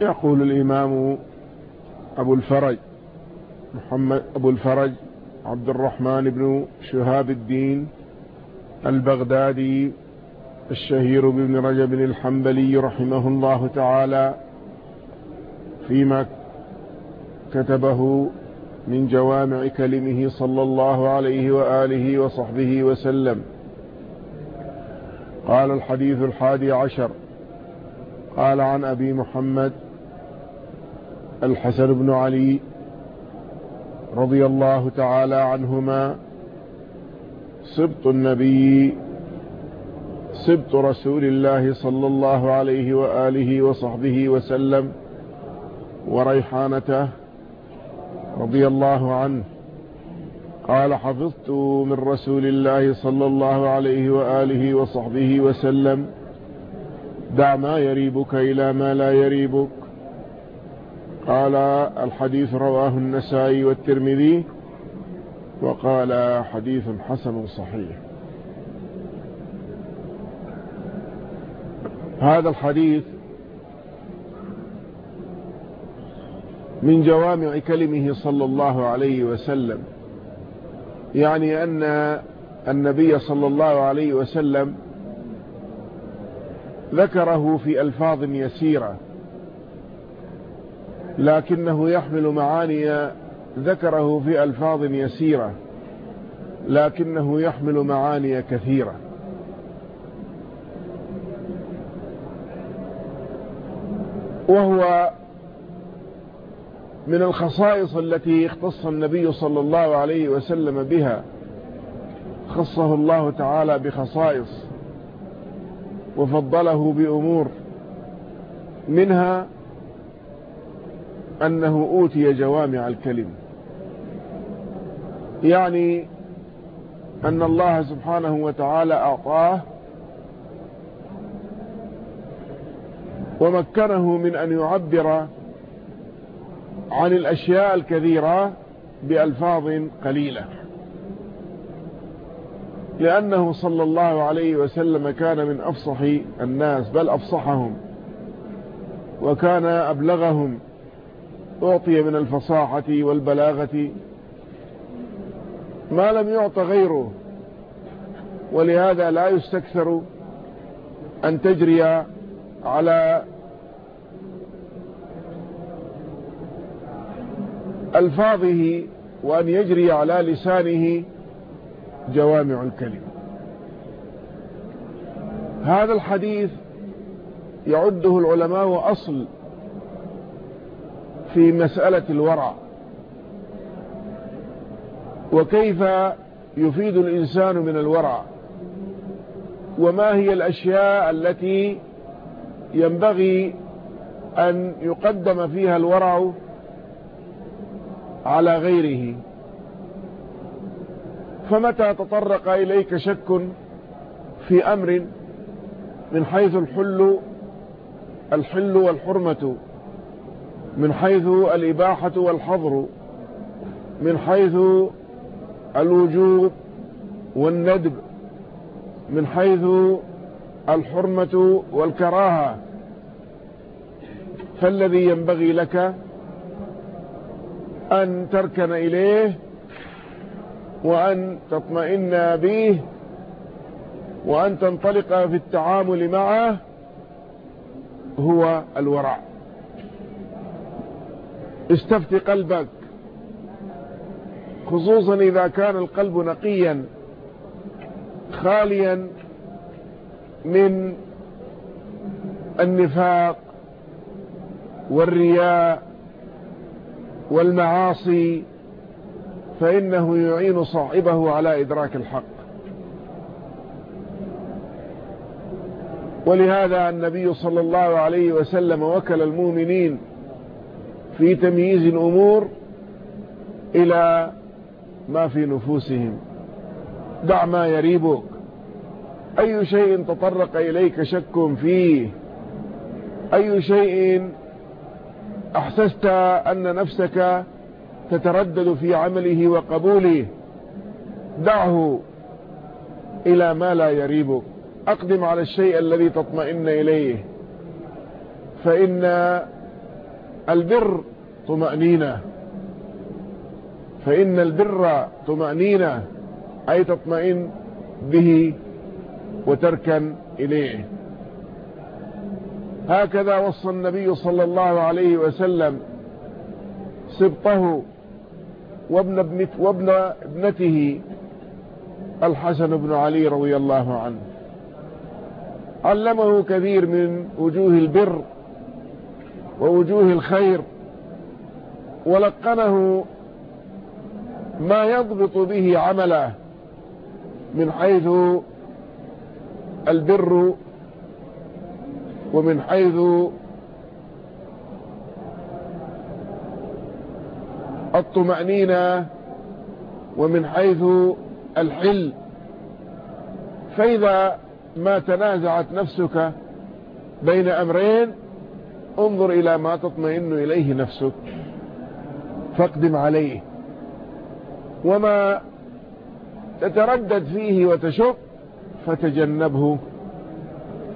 يقول الإمام أبو الفرج محمد أبو الفرج عبد الرحمن بن شهاب الدين البغدادي الشهير بن رجب الحنبلي رحمه الله تعالى فيما كتبه من جوامع كلمه صلى الله عليه وآله وصحبه وسلم. قال الحديث الحادي عشر قال عن أبي محمد الحسن بن علي رضي الله تعالى عنهما سبط النبي سبط رسول الله صلى الله عليه وآله وصحبه وسلم وريحانته رضي الله عنه. قال حفظت من رسول الله صلى الله عليه وآله وصحبه وسلم دع ما يريبك إلى ما لا يريبك قال الحديث رواه النسائي والترمذي وقال حديث حسن صحيح. هذا الحديث من جوامع كلمه صلى الله عليه وسلم يعني أن النبي صلى الله عليه وسلم ذكره في ألفاظ يسيرة. لكنه يحمل معاني ذكره في ألفاظ يسيرة لكنه يحمل معاني كثيرة. وهو من الخصائص التي اختص النبي صلى الله عليه وسلم بها. خصه الله تعالى بخصائص وفضله بأمور منها أنه أوتي جوامع الكلم. يعني أن الله سبحانه وتعالى أعطاه ومكنه من أن يعبر عن الأشياء الكثيرة بألفاظ قليلة. لأنه صلى الله عليه وسلم كان من أفصح الناس بل أفصحهم وكان أبلغهم أعطي من الفصاحة والبلاغة ما لم يعط غيره ولهذا لا يستكثر أن تجري على ألفاظه وأن يجري على لسانه جوامع الكلم. هذا الحديث يعده العلماء أصل في مسألة الورع. وكيف يفيد الإنسان من الورع؟ وما هي الأشياء التي ينبغي أن يقدم فيها الورع على غيره؟ فمتى تطرق إليك شك في أمر من حيث الحل الحل والحرمة؟ من حيث الإباحة والحظر من حيث الوجوب والندب من حيث الحرمة والكراهة. فالذي ينبغي لك أن تركن إليه وأن تطمئن به وأن تنطلق في التعامل معه هو الورع. استفت قلبك. خصوصا إذا كان القلب نقيا خاليا من النفاق والرياء والمعاصي فإنه يعين صاحبه على إدراك الحق. ولهذا النبي صلى الله عليه وسلم وكل المؤمنين في تمييز الأمور إلى ما في نفوسهم. دع ما يريبك. أي شيء تطرق إليك شك فيه. أي شيء أحسست أن نفسك تتردد في عمله وقبوله. دعه إلى ما لا يريبك. أقدم على الشيء الذي تطمئن إليه. فإن البر طمأنينة. فإن البر طمأنينة أي تطمئن به وتركن إليه. هكذا وصى النبي صلى الله عليه وسلم سبطه وابن, ابنت وابن ابنته الحسن بن علي رضي الله عنه. علمه كثير من وجوه البر ووجوه الخير ولقنه ما يضبط به عمله من حيث البر ومن حيث الطمأنينة ومن حيث الحل. فإذا ما تنازعت نفسك بين أمرين انظر إلى ما تطمئن إليه نفسك. فاقدم عليه. وما تتردد فيه وتشق فتجنبه.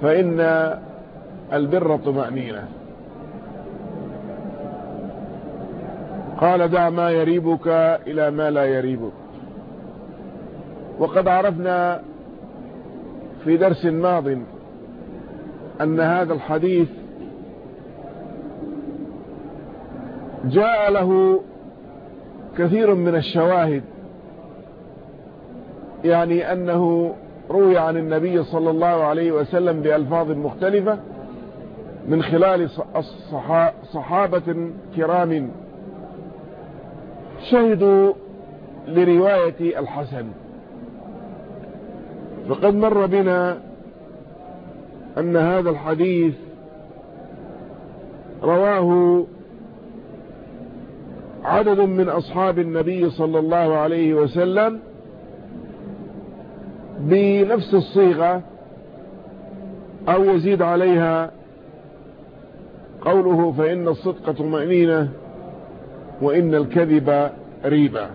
فإن البر طمأنينة. قال دع ما يريبك إلى ما لا يريبك. وقد عرفنا في درس ماض أن هذا الحديث جاء له كثير من الشواهد يعني أنه روي عن النبي صلى الله عليه وسلم بألفاظ مختلفة من خلال صحابة كرام شهدوا لرواية الحسن. فقد مر بنا أن هذا الحديث رواه عدد من أصحاب النبي صلى الله عليه وسلم بنفس الصيغة أو يزيد عليها قوله فإن الصدق طمأنينة وإن الكذب ريبة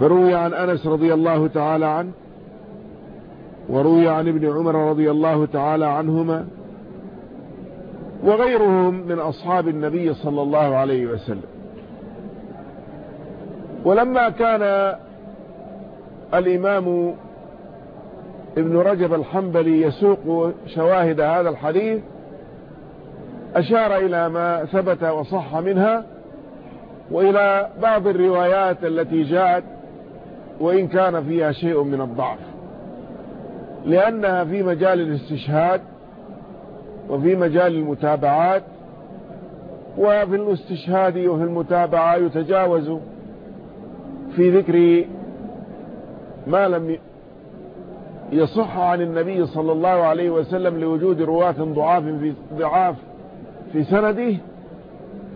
فروي عن أنس رضي الله تعالى عنه وروي عن ابن عمر رضي الله تعالى عنهما وغيرهم من أصحاب النبي صلى الله عليه وسلم. ولما كان الإمام ابن رجب الحنبلي يسوق شواهد هذا الحديث أشار إلى ما ثبت وصح منها وإلى بعض الروايات التي جاءت وإن كان فيها شيء من الضعف. لأنها في مجال الاستشهاد وفي مجال المتابعات وفي الاستشهاد وفي المتابعة يتجاوز في ذكر ما لم يصح عن النبي صلى الله عليه وسلم لوجود رواة ضعاف في ضعاف في سنده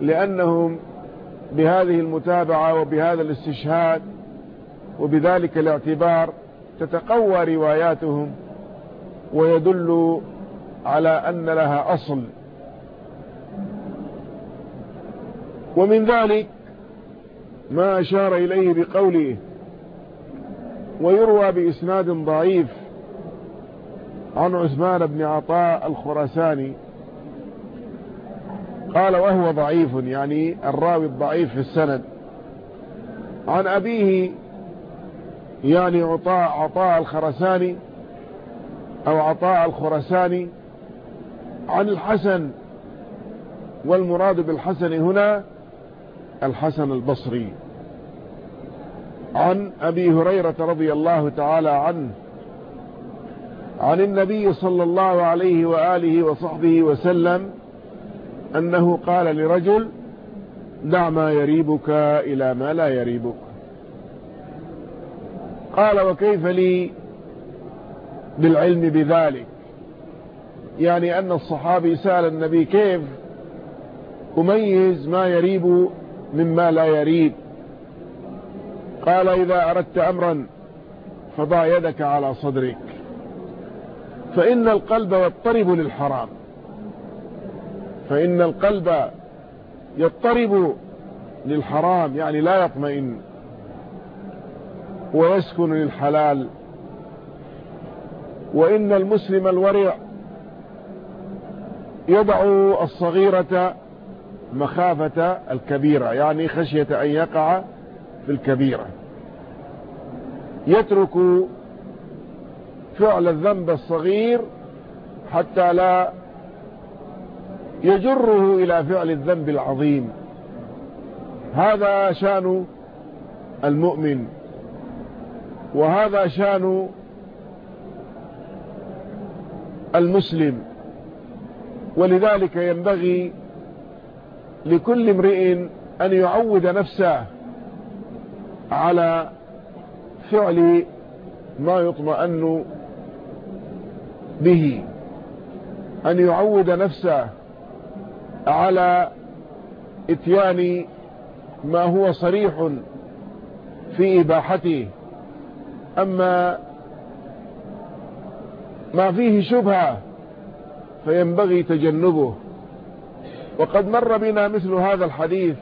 لأنهم بهذه المتابعة وبهذا الاستشهاد وبذلك الاعتبار تتقوى رواياتهم ويدل على أن لها أصل. ومن ذلك ما أشار إليه بقوله ويروى بإسناد ضعيف عن عثمان بن عطاء الخراساني. قال وهو ضعيف يعني الراوي الضعيف في السند. عن أبيه يعني عطاء عطاء الخرساني أو عطاء الخرساني عن الحسن والمراد بالحسن هنا الحسن البصري. عن أبي هريرة رضي الله تعالى عنه عن النبي صلى الله عليه وآله وصحبه وسلم أنه قال لرجل دع ما يريبك إلى ما لا يريبك. قال وكيف لي بالعلم بذلك؟ يعني أن الصحابي سأل النبي كيف؟ أميز ما يريب مما لا يريب. قال إذا أردت أمرا فضع يدك على صدرك فإن القلب يضطرب للحرام. فإن القلب يضطرب للحرام يعني لا يطمئن ويسكن للحلال. وإن المسلم الورع يضع الصغيرة مخافة الكبيرة يعني خشية أن يقع في الكبيرة. يترك فعل الذنب الصغير حتى لا يجره إلى فعل الذنب العظيم. هذا شأن المؤمن وهذا شأن المسلم. ولذلك ينبغي لكل امرئ أن يعود نفسه على فعل ما يطمئن به. أن يعود نفسه على إتيان ما هو صريح في إباحته. أما ما فيه شبهة فينبغي تجنبه. وقد مر بنا مثل هذا الحديث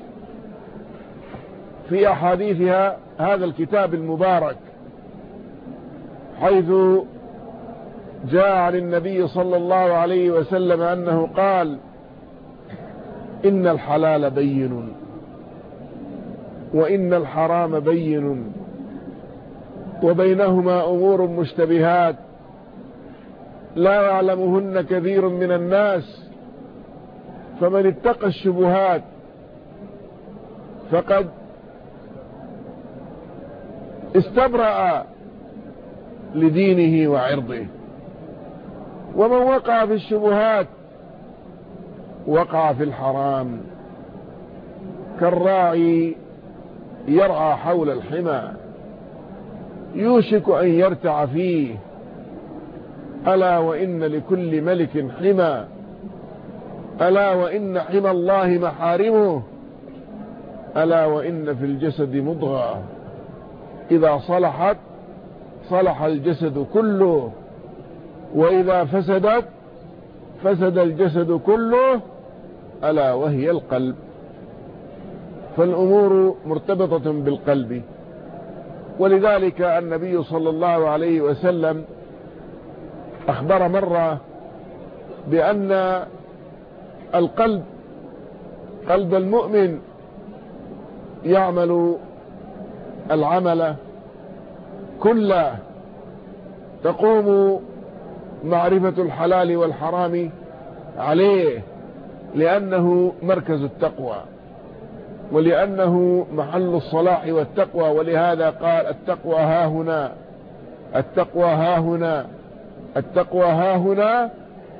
في أحاديثها هذا الكتاب المبارك حيث جاء عن النبي صلى الله عليه وسلم أنه قال إن الحلال بين وإن الحرام بين وبينهما أمور مشتبهات لا يعلمهن كثير من الناس فمن اتقى الشبهات فقد استبرأ لدينه وعرضه. ومن وقع في الشبهات وقع في الحرام. كالراعي يرعى حول الحمى يوشك أن يرتع فيه. ألا وإن لكل ملك حمى ألا وإن حمى الله محارمه. ألا وإن في الجسد مضغة. إذا صلحت صلح الجسد كله. وإذا فسدت فسد الجسد كله. ألا وهي القلب. فالأمور مرتبطة بالقلب. ولذلك النبي صلى الله عليه وسلم أخبر مرة بأن القلب قلب المؤمن يعمل العمل كله تقوم معرفة الحلال والحرام عليه لأنه مركز التقوى ولأنه محل الصلاح والتقوى ولهذا قال التقوى ها هنا التقوى ها هنا. التقوى ها هنا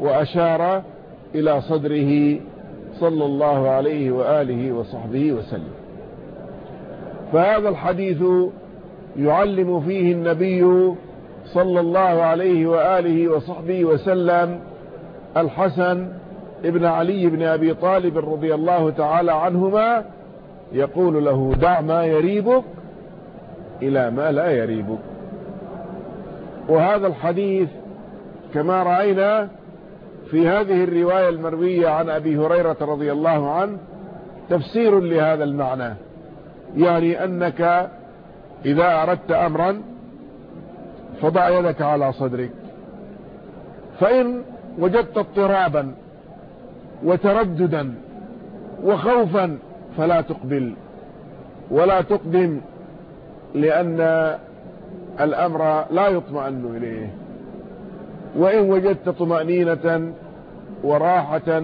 وأشار إلى صدره صلى الله عليه وآله وصحبه وسلم. فهذا الحديث يعلم فيه النبي صلى الله عليه وآله وصحبه وسلم الحسن ابن علي بن أبي طالب رضي الله تعالى عنهما يقول له دع ما يريبك إلى ما لا يريبك. وهذا الحديث كما رأينا في هذه الرواية المروية عن أبي هريرة رضي الله عنه تفسير لهذا المعنى. يعني أنك إذا أردت أمرا فضع يدك على صدرك. فإن وجدت اضطرابا وترددا وخوفا فلا تقبل. ولا تقدم لأن الأمر لا يطمئن إليه. وإن وجدت طمأنينة وراحة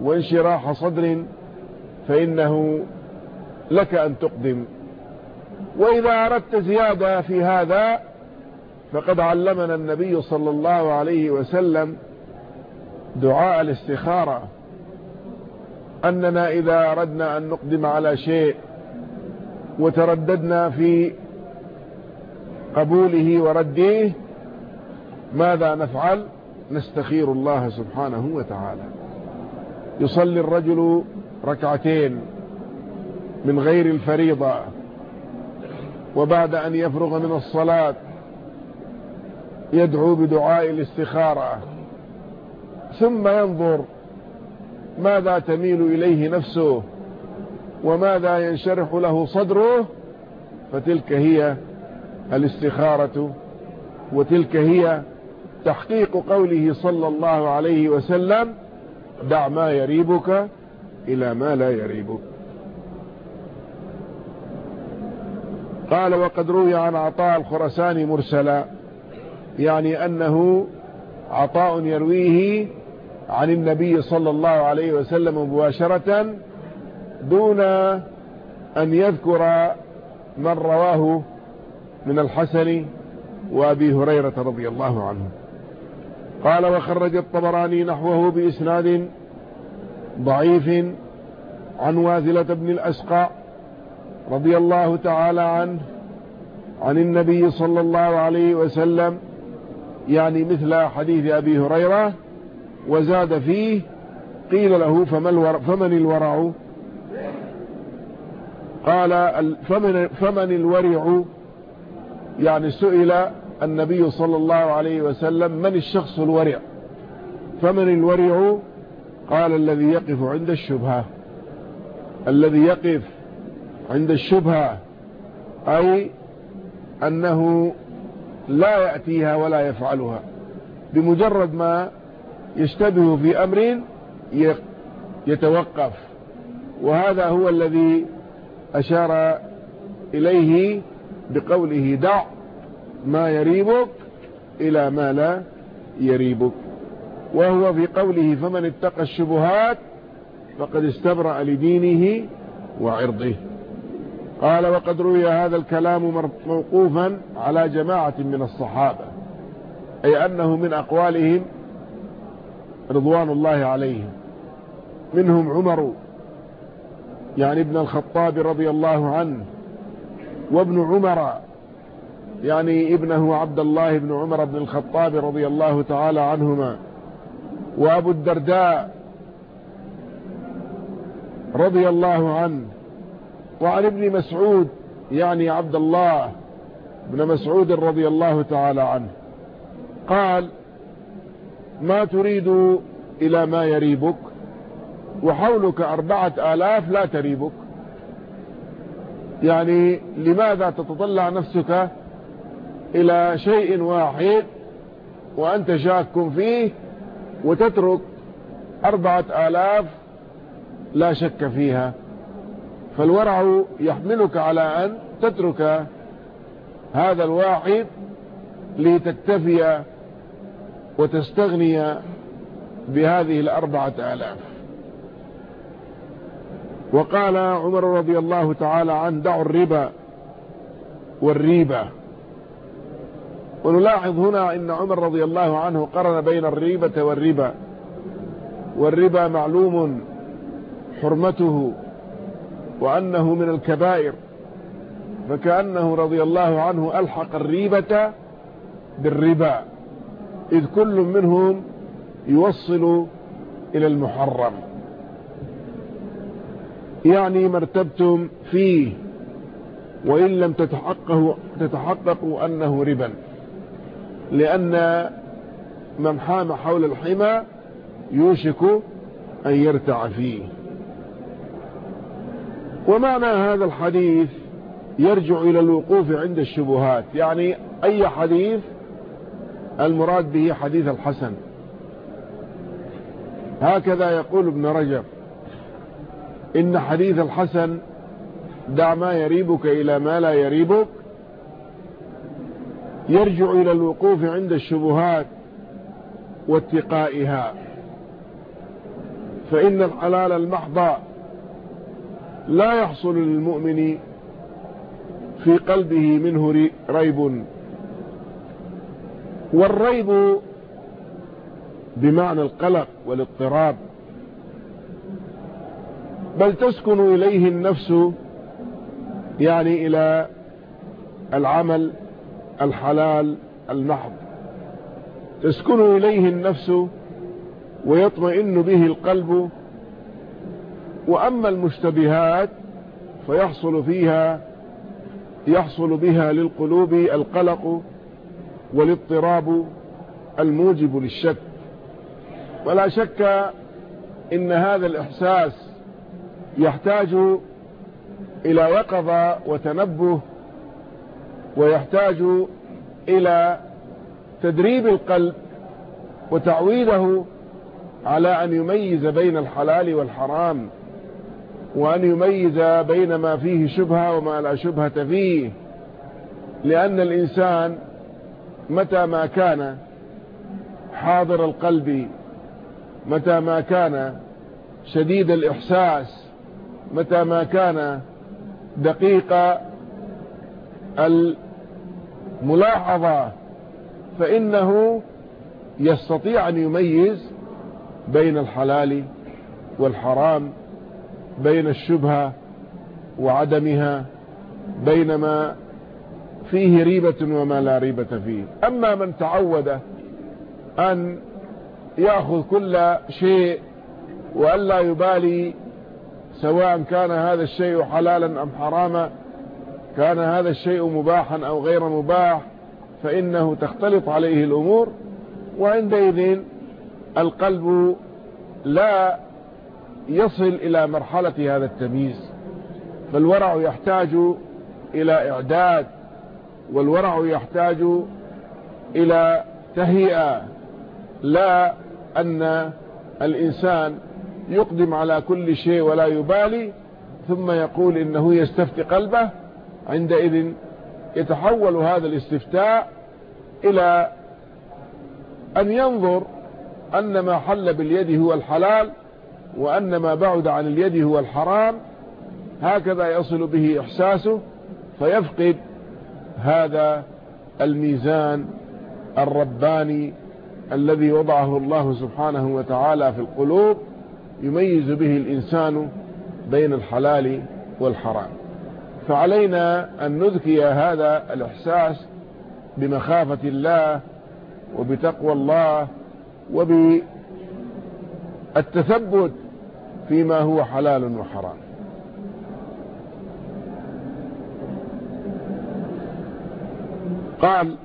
وانشراح صدر فإنه لك أن تقدم. وإذا أردت زيادة في هذا فقد علمنا النبي صلى الله عليه وسلم دعاء الاستخارة. أننا إذا أردنا أن نقدم على شيء وترددنا في قبوله ورديه ماذا نفعل؟ نستخير الله سبحانه وتعالى. يصلي الرجل ركعتين من غير الفريضة وبعد أن يفرغ من الصلاة يدعو بدعاء الاستخارة. ثم ينظر ماذا تميل إليه نفسه وماذا ينشرح له صدره فتلك هي الاستخارة وتلك هي تحقيق قوله صلى الله عليه وسلم دع ما يريبك إلى ما لا يريبك. قال وقد روي عن عطاء الخرساني مرسلا يعني أنه عطاء يرويه عن النبي صلى الله عليه وسلم مباشرة دون أن يذكر من رواه من الحسن وأبي هريرة رضي الله عنه. قال وخرج الطبراني نحوه بإسناد ضعيف عن واذلة بن الأسقى رضي الله تعالى عنه عن النبي صلى الله عليه وسلم يعني مثل حديث أبي هريرة وزاد فيه قيل له فمن الورع؟ قال فمن, فمن الورع؟ يعني سئل النبي صلى الله عليه وسلم من الشخص الورع؟ فمن الورع؟ قال الذي يقف عند الشبهة. الذي يقف عند الشبهة أي أنه لا يأتيها ولا يفعلها. بمجرد ما يشتبه في أمر يتوقف. وهذا هو الذي أشار إليه بقوله دع ما يريبك إلى ما لا يريبك. وهو في قوله فمن اتقى الشبهات فقد استبرأ لدينه وعرضه. قال وقد روي هذا الكلام موقوفا على جماعة من الصحابة أي أنه من أقوالهم رضوان الله عليهم. منهم عمر يعني ابن الخطاب رضي الله عنه وابن عمر يعني ابنه عبد الله بن عمر بن الخطاب رضي الله تعالى عنهما. وأبو الدرداء رضي الله عنه. وعن ابن مسعود يعني عبد الله بن مسعود رضي الله تعالى عنه. قال ما تريد إلى ما يريبك وحولك أربعة آلاف لا تريبك. يعني لماذا تتطلع نفسك إلى شيء واحد وأنت شاك فيه وتترك أربعة آلاف لا شك فيها. فالورع يحملك على أن تترك هذا الواحد لتكتفي وتستغني بهذه الأربعة آلاف. وقال عمر رضي الله تعالى عنه دعوا الربا والريبة. ونلاحظ هنا إن عمر رضي الله عنه قرن بين الريبة والربا. والربا معلوم حرمته وأنه من الكبائر. فكأنه رضي الله عنه ألحق الريبة بالربا. إذ كل منهم يوصل إلى المحرم. يعني مرتبتم فيه وإن لم تتحققوا, تتحققوا أنه ربا. لأن من حام حول الحمى يوشك أن يرتع فيه. ومعنى هذا الحديث يرجع إلى الوقوف عند الشبهات. يعني أي حديث؟ المراد به حديث الحسن. هكذا يقول ابن رجب إن حديث الحسن دع ما يريبك إلى ما لا يريبك يرجع إلى الوقوف عند الشبهات واتقائها. فإن الحلال المحض لا يحصل للمؤمن في قلبه منه ريب. والريب بمعنى القلق والاضطراب. بل تسكن إليه النفس يعني إلى العمل الحلال المحض. تسكن إليه النفس ويطمئن به القلب. وأما المشتبهات فيحصل فيها يحصل بها للقلوب القلق والاضطراب الموجب للشك. ولا شك إن هذا الإحساس يحتاج إلى يقظة وتنبه ويحتاج إلى تدريب القلب وتعويده على أن يميز بين الحلال والحرام وأن يميز بين ما فيه شبهة وما لا شبهة فيه. لأن الإنسان متى ما كان حاضر القلب متى ما كان شديد الإحساس متى ما كان دقيق الملاحظة فإنه يستطيع أن يميز بين الحلال والحرام بين الشبهة وعدمها بين ما فيه ريبة وما لا ريبة فيه. أما من تعود أن يأخذ كل شيء وأن لا يبالي سواء كان هذا الشيء حلالا أم حراما كان هذا الشيء مباحا أو غير مباح فإنه تختلط عليه الأمور وعندئذ القلب لا يصل إلى مرحلة هذا التمييز فالورع يحتاج إلى إعداد والورع يحتاج إلى تهيئة لا أن الإنسان يقدم على كل شيء ولا يبالي ثم يقول إنه يستفتي قلبه عندئذ يتحول هذا الاستفتاء إلى أن ينظر أن ما حل باليد هو الحلال وأن ما بعد عن اليد هو الحرام هكذا يصل به إحساسه فيفقد هذا الميزان الرباني الذي وضعه الله سبحانه وتعالى في القلوب يميز به الإنسان بين الحلال والحرام. فعلينا أن نذكي هذا الإحساس بمخافة الله وبتقوى الله وبالتثبت فيما هو حلال وحرام. قال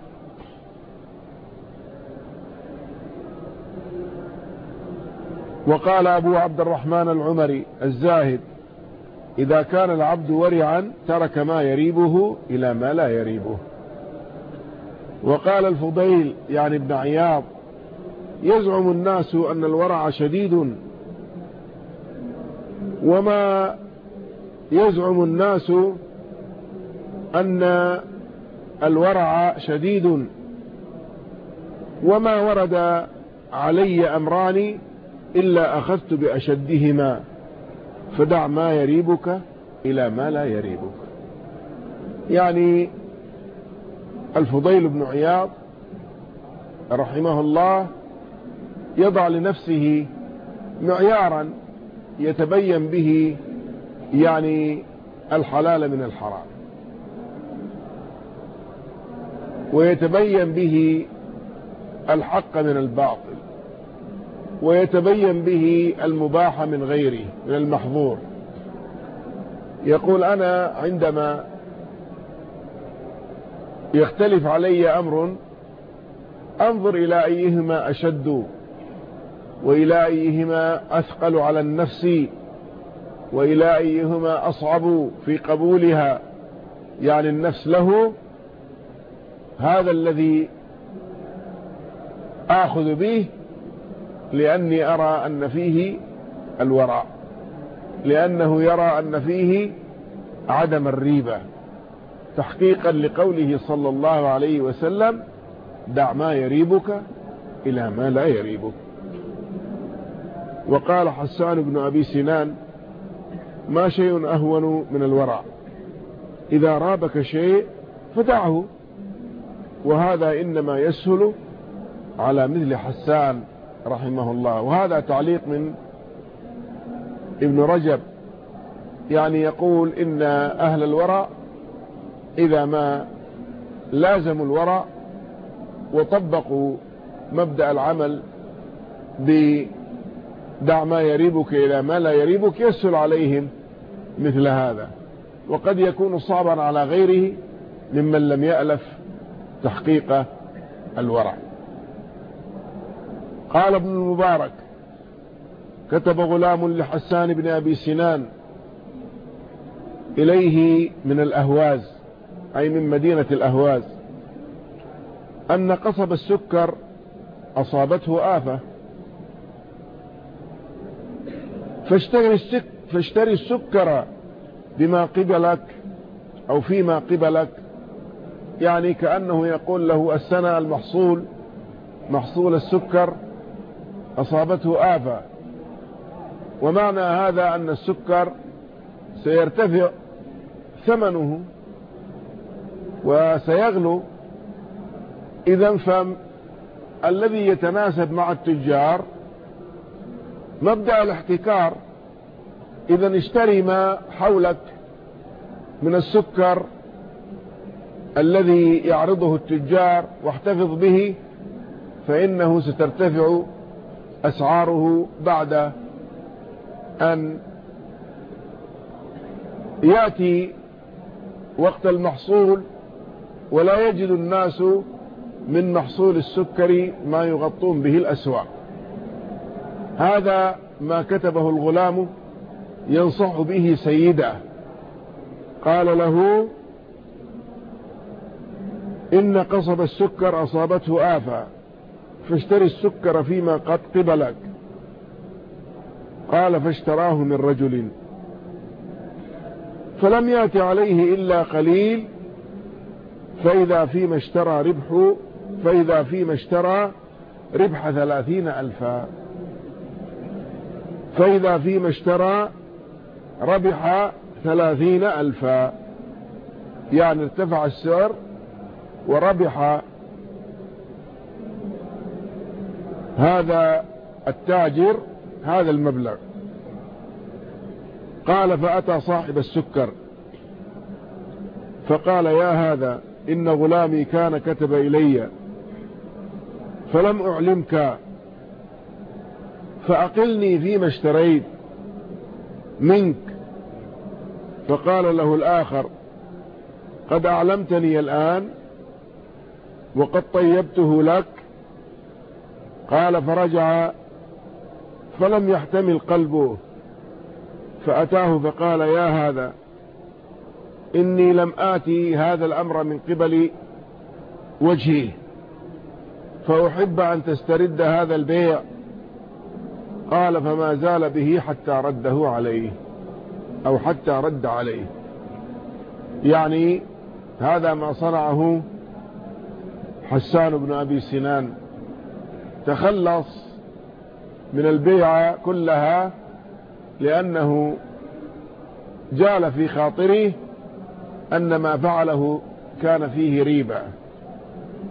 وقال أبو عبد الرحمن العمري الزاهد إذا كان العبد ورعا ترك ما يريبه إلى ما لا يريبه. وقال الفضيل يعني ابن عياض يزعم الناس أن الورع شديد. وما يزعم الناس أن الورع شديد. وما ورد علي أمران إلا أخذت بأشدهما. فدع ما يريبك إلى ما لا يريبك. يعني الفضيل بن عياض رحمه الله يضع لنفسه معيارا يتبين به يعني الحلال من الحرام ويتبين به الحق من الباطل. ويتبين به المباح من غيره من المحظور. يقول أنا عندما يختلف علي أمر أنظر إلى أيهما أشد وإلى أيهما أثقل على النفس وإلى أيهما أصعب في قبولها. يعني النفس له هذا الذي آخذ به لأني أرى أن فيه الورع لأنه يرى أن فيه عدم الريبة تحقيقا لقوله صلى الله عليه وسلم دع ما يريبك إلى ما لا يريبك وقال حسان بن أبي سنان ما شيء أهون من الورع إذا رابك شيء فدعه وهذا إنما يسهل على مثل حسان رحمه الله. وهذا تعليق من ابن رجب. يعني يقول إن أهل الورع إذا ما لازموا الورع وطبقوا مبدأ العمل بدع ما يريبك إلى ما لا يريبك يسهل عليهم مثل هذا. وقد يكون صعبا على غيره ممن لم يألف تحقيق الورع. قال ابن المبارك كتب غلام لحسان بن أبي سنان إليه من الأهواز أي من مدينة الأهواز أن قصب السكر أصابته آفة. فاشتري, السك فاشتري السكر بما قبلك أو فيما قبلك يعني كأنه يقول له السنة المحصول محصول السكر أصابته آفة. ومعنى هذا أن السكر سيرتفع ثمنه وسيغلو. إذا فالذي يتناسب مع التجار مبدأ الاحتكار. إذا اشتري ما حولك من السكر الذي يعرضه التجار واحتفظ به فإنه سترتفع أسعاره بعد أن يأتي وقت المحصول ولا يجد الناس من محصول السكر ما يغطون به الأسواق. هذا ما كتبه الغلام ينصح به سيده. قال له إن قصب السكر أصابته آفة. فاشتري السكر فيما قد قبلك. قال فاشتراه من رجل. فلم يأت عليه إلا قليل. فإذا فيما اشترى ربح فإذا فيما اشترى ربح ثلاثين ألفا. فإذا فيما اشترى ربح ثلاثين ألفا. يعني ارتفع السعر وربح هذا التاجر هذا المبلغ. قال فأتى صاحب السكر فقال يا هذا إن غلامي كان كتب إلي فلم أعلمك فأقلني فيما اشتريت منك. فقال له الآخر قد أعلمتني الآن وقد طيبته لك قال فرجع فلم يحتمل قلبه فأتاه فقال يا هذا إني لم آتي هذا الأمر من قبل وجهي فأحب أن تسترد هذا البيع. قال فما زال به حتى رده عليه أو حتى رد عليه. يعني هذا ما صنعه حسان بن أبي سنان. تخلص من البيعة كلها لأنه جال في خاطره أن ما فعله كان فيه ريبة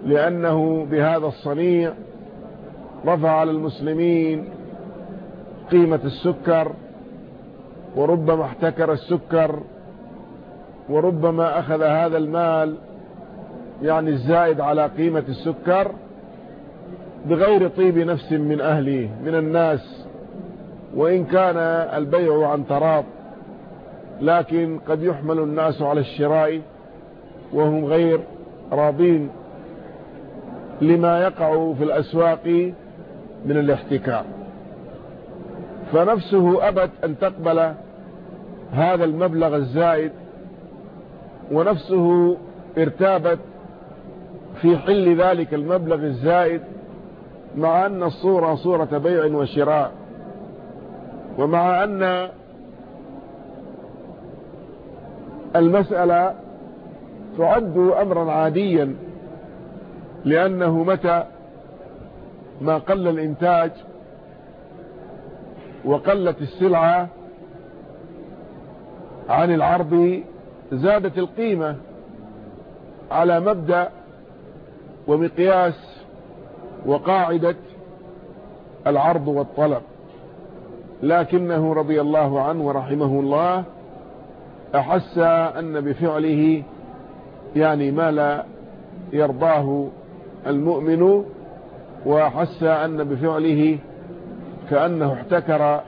لأنه بهذا الصنيع رفع على المسلمين قيمة السكر وربما احتكر السكر وربما أخذ هذا المال يعني الزائد على قيمة السكر. بغير طيب نفس من أهله من الناس. وإن كان البيع عن تراض لكن قد يحمل الناس على الشراء وهم غير راضين. لما يقع في الأسواق من الاحتكار فنفسه أبت أن تقبل هذا المبلغ الزائد. ونفسه ارتابت في حل ذلك المبلغ الزائد. مع أن الصورة صورة بيع وشراء ومع أن المسألة تعد أمرا عاديا لأنه متى ما قل الإنتاج وقلت السلعة عن العرض زادت القيمة على مبدأ ومقياس وقاعدة العرض والطلب. لكنه رضي الله عنه ورحمه الله أحس أن بفعله يعني ما لا يرضاه المؤمن وأحس أن بفعله كأنه احتكر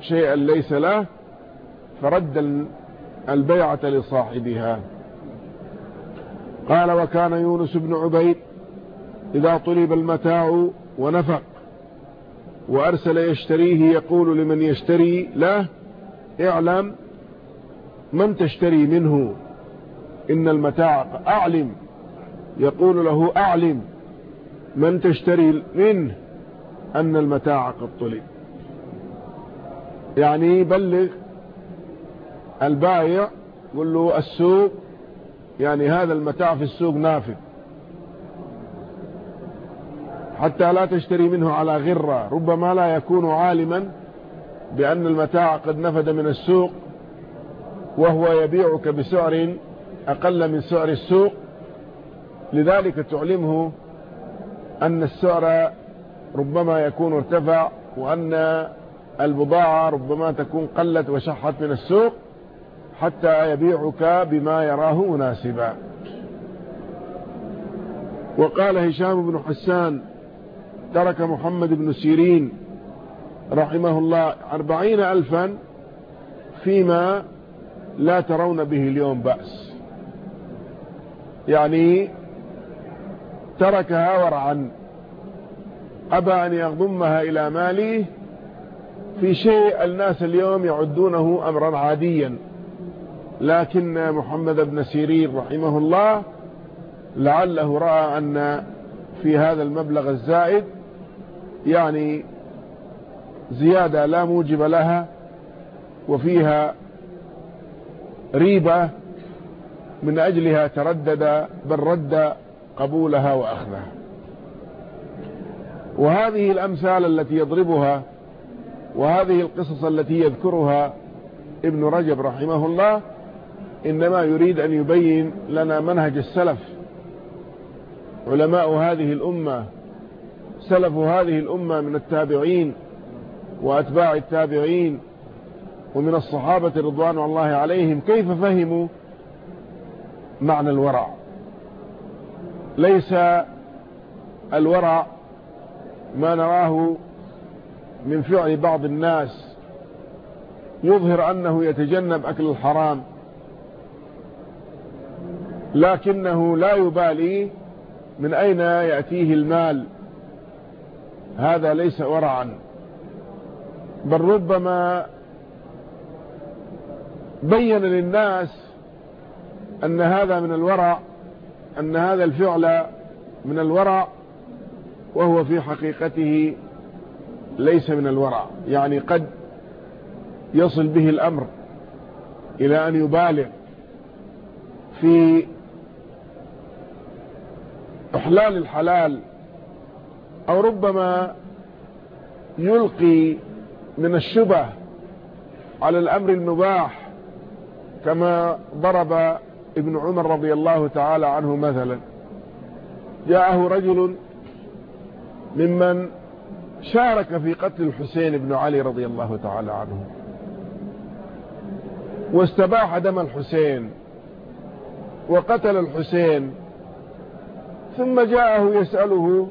شيئا ليس له فرد البيعة لصاحبها. قال وكان يونس بن عبيد إذا طلب المتاع ونفق وأرسل يشتريه يقول لمن يشتري له اعلم من تشتري منه. إن المتاع أعلم يقول له أعلم من تشتري منه أن المتاع قد طلب. يعني يبلغ البائع يقول له السوق يعني هذا المتاع في السوق نافذ. حتى لا تشتري منه على غرة. ربما لا يكون عالما بأن المتاع قد نفد من السوق وهو يبيعك بسعر أقل من سعر السوق. لذلك تعلمه أن السعر ربما يكون ارتفع وأن البضاعة ربما تكون قلت وشحت من السوق حتى يبيعك بما يراه مناسبا. وقال هشام بن حسان ترك محمد بن سيرين رحمه الله أربعين ألفا فيما لا ترون به اليوم بأس. يعني تركها ورعا. أبى أن يضمها إلى ماله في شيء الناس اليوم يعدونه أمرا عاديا. لكن محمد بن سيرين رحمه الله لعله رأى أن في هذا المبلغ الزائد يعني زيادة لا موجب لها وفيها ريبة من أجلها تردد بل رد قبولها وأخذها. وهذه الأمثال التي يضربها وهذه القصص التي يذكرها ابن رجب رحمه الله إنما يريد أن يبين لنا منهج السلف علماء هذه الأمة سلف هذه الأمة من التابعين وأتباع التابعين ومن الصحابة رضوان الله عليهم كيف فهموا معنى الورع؟ ليس الورع ما نراه من فعل بعض الناس يظهر أنه يتجنب أكل الحرام لكنه لا يبالي من أين يأتيه المال. هذا ليس ورعا. بل ربما بين للناس أن هذا من الورع أن هذا الفعل من الورع وهو في حقيقته ليس من الورع. يعني قد يصل به الأمر إلى أن يبالغ في إحلال الحلال أو ربما يلقي من الشبه على الأمر المباح كما ضرب ابن عمر رضي الله تعالى عنه مثلا. جاءه رجل ممن شارك في قتل الحسين بن علي رضي الله تعالى عنه. واستباح دم الحسين وقتل الحسين ثم جاءه يسأله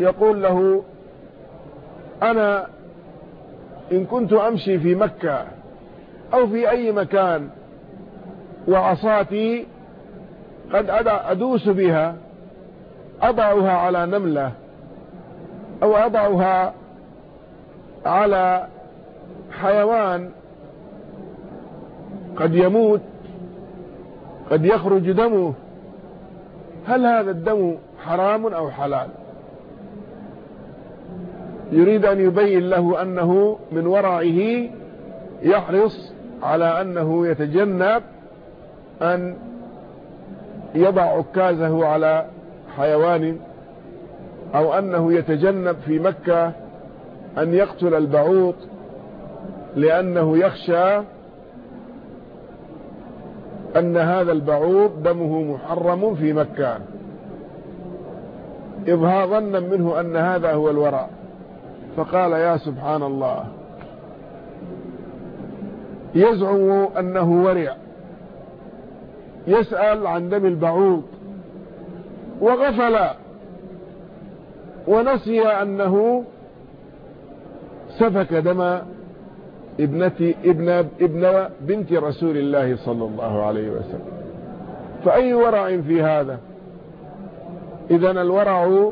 يقول له أنا إن كنت أمشي في مكة أو في أي مكان وعصاتي قد أدوس بها أضعها على نملة أو أضعها على حيوان قد يموت قد يخرج دمه هل هذا الدم حرام أو حلال؟ يريد أن يبين له أنه من ورعه يحرص على أنه يتجنب أن يضع عكازه على حيوان أو أنه يتجنب في مكة أن يقتل البعوض لأنه يخشى أن هذا البعوض دمه محرم في مكة. إظهار ظنا منه أن هذا هو الورع فقال يا سبحان الله يزعم أنه ورع. يسأل عن دم البعوض. وغفل. ونسي أنه سفك دم ابنتي ابن ابن بنت رسول الله صلى الله عليه وسلم. فأي ورع في هذا؟ إذا الورع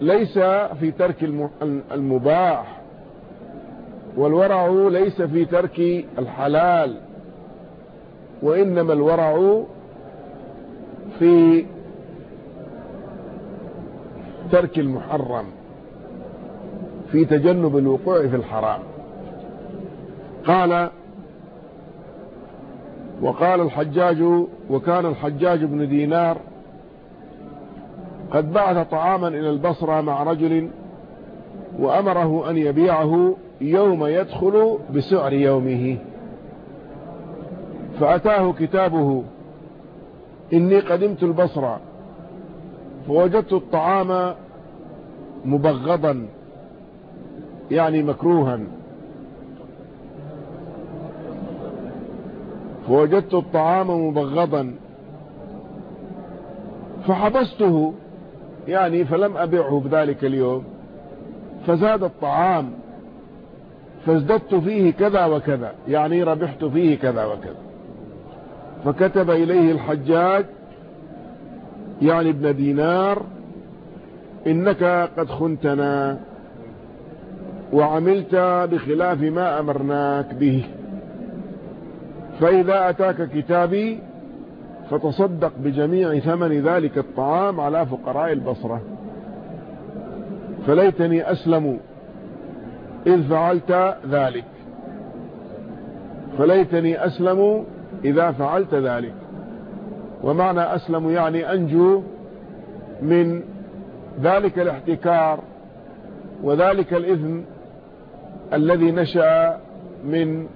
ليس في ترك المباح والورع ليس في ترك الحلال وإنما الورع في ترك المحرم في تجنب الوقوع في الحرام. قال وقال الحجاج وكان الحجاج بن دينار قد بعث طعاما إلى البصرة مع رجل وأمره أن يبيعه يوم يدخل بسعر يومه. فأتاه كتابه إني قدمت البصرة فوجدت الطعام مبغضا يعني مكروها. فوجدت الطعام مبغضا فحبسته يعني فلم أبيعه بذلك اليوم فزاد الطعام فازددت فيه كذا وكذا يعني ربحت فيه كذا وكذا. فكتب إليه الحجاج يعني ابن دينار إنك قد خنتنا وعملت بخلاف ما أمرناك به. فإذا أتاك كتابي فتصدق بجميع ثمن ذلك الطعام على فقراء البصرة. فليتني أسلم إذ فعلت ذلك. فليتني أسلم إذا فعلت ذلك. ومعنى أسلم يعني أنجو من ذلك الاحتكار وذلك الإثم الذي نشأ من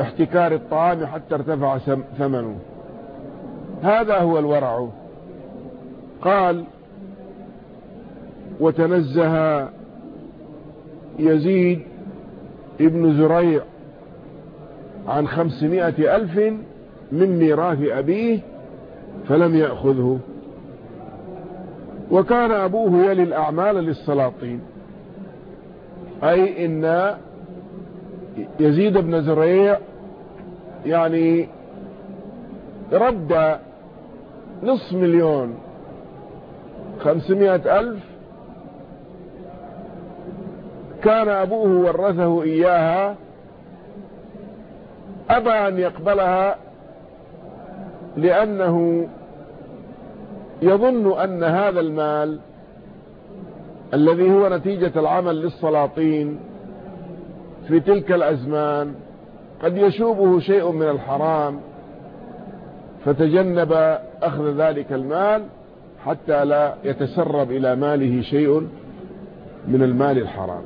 احتكار الطعام حتى ارتفع ثمنه. هذا هو الورع. قال وتنزه يزيد ابن زريع عن خمسمائة ألف من ميراث أبيه فلم يأخذه. وكان أبوه يلي الأعمال للسلاطين. أي إن يزيد بن زريع يعني رد نصف مليون. خمسمائة ألف. كان أبوه ورثه إياها. أبى أن يقبلها لأنه يظن أن هذا المال الذي هو نتيجة العمل للسلاطين في تلك الأزمان قد يشوبه شيء من الحرام. فتجنب أخذ ذلك المال حتى لا يتسرب إلى ماله شيء من المال الحرام.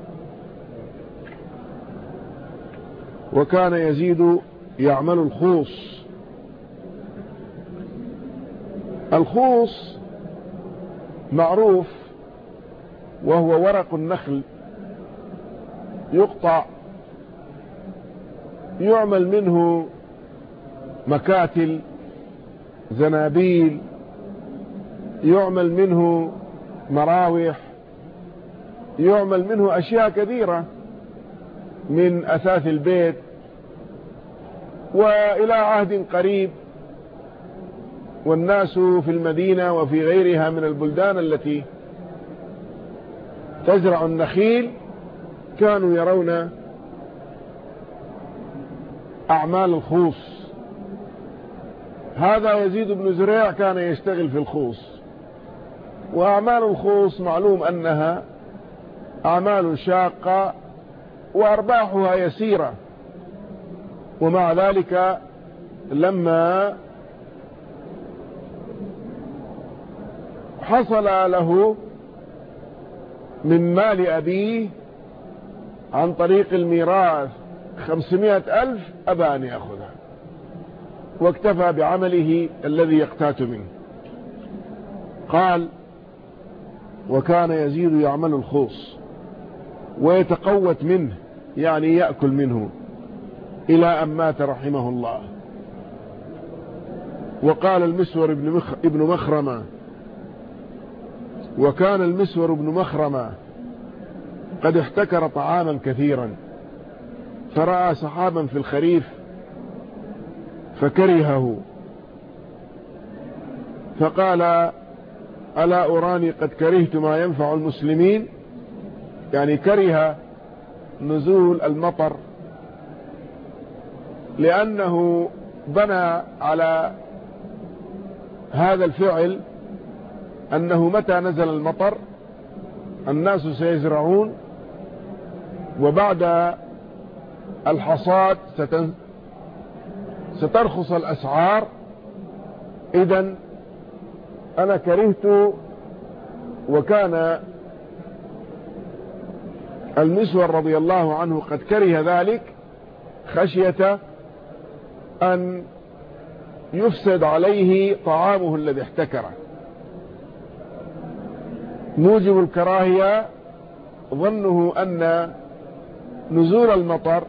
وكان يزيد يعمل الخوص. الخوص معروف وهو ورق النخل. يقطع يعمل منه مكاتل زنابيل يعمل منه مراوح يعمل منه أشياء كثيرة من أثاث البيت وإلى عهد قريب. والناس في المدينة وفي غيرها من البلدان التي تزرع النخيل كانوا يرون أعمال الخوص. هذا يزيد بن زريع كان يشتغل في الخوص. وأعمال الخوص معلوم أنها أعمال شاقة وأرباحها يسيرة. ومع ذلك لما حصل له من مال أبيه عن طريق الميراث خمسمائة ألف أبى أن يأخذها واكتفى بعمله الذي يقتات منه. قال وكان يزيد يعمل الخوص ويتقوت منه يعني يأكل منه إلى أن مات رحمه الله. وقال المسور ابن مخرمة وكان المسور ابن مخرمة قد احتكر طعاما كثيرا فرأى سحابا في الخريف فكرهه. فقال ألا أراني قد كرهت ما ينفع المسلمين؟ يعني كره نزول المطر لأنه بنى على هذا الفعل أنه متى نزل المطر؟ الناس سيزرعون وبعد الحصاد سترخص الأسعار. إذا أنا كرهت وكان المسور رضي الله عنه قد كره ذلك خشية أن يفسد عليه طعامه الذي احتكره. موجب الكراهية ظنه أن نزول المطر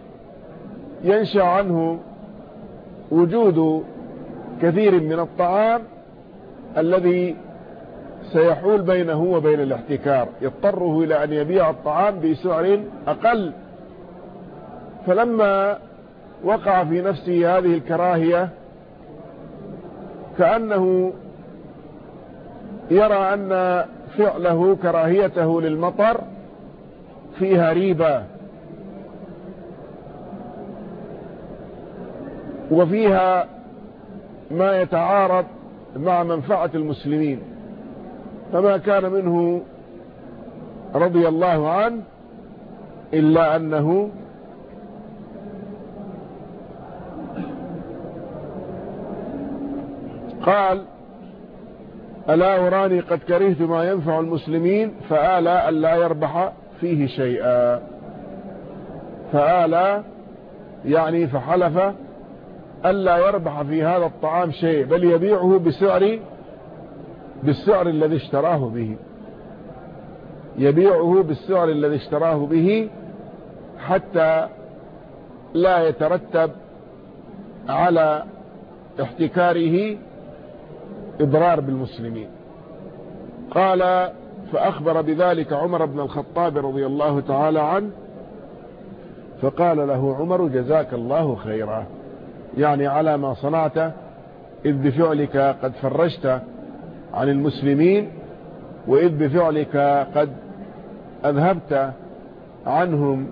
ينشأ عنه وجود كثير من الطعام الذي سيحول بينه وبين الاحتكار. يضطره إلى أن يبيع الطعام بسعر أقل. فلما وقع في نفسه هذه الكراهية كأنه يرى أن فعله كراهيته للمطر فيها ريبة. وفيها ما يتعارض مع منفعة المسلمين. فما كان منه رضي الله عنه إلا أنه قال ألا أراني قد كرهت ما ينفع المسلمين فآلى ألا يربح فيه شيئا. فآلى يعني فحلف ألا يربح في هذا الطعام شيء بل يبيعه بسعر بالسعر الذي اشتراه به. يبيعه بالسعر الذي اشتراه به حتى لا يترتب على احتكاره إضرار بالمسلمين. قال فأخبر بذلك عمر بن الخطاب رضي الله تعالى عنه فقال له عمر جزاك الله خيرا. يعني على ما صنعت إذ بفعلك قد فرجت عن المسلمين وإذ بفعلك قد أذهبت عنهم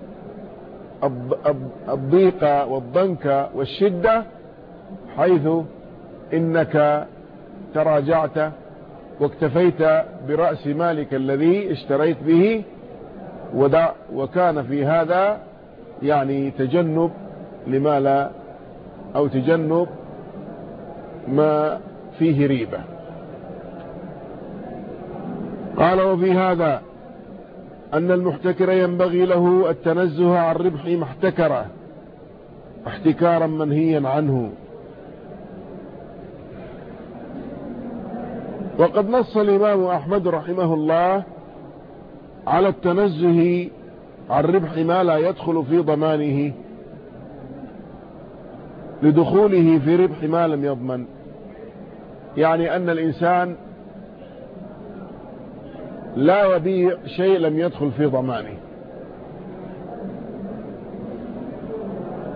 الضيق والضنك والشدة حيث إنك تراجعت واكتفيت برأس مالك الذي اشتريت به ودع وكان في هذا يعني تجنب لما لا أو تجنب ما فيه ريبة. قال وفي هذا أن المحتكر ينبغي له التنزه عن ربح ما احتكره احتكارا منهيا عنه. وقد نص الإمام أحمد رحمه الله على التنزه عن ربح ما لا يدخل في ضمانه. لدخوله في ربح ما لم يضمن. يعني أن الإنسان لا يبيع شيء لم يدخل في ضمانه.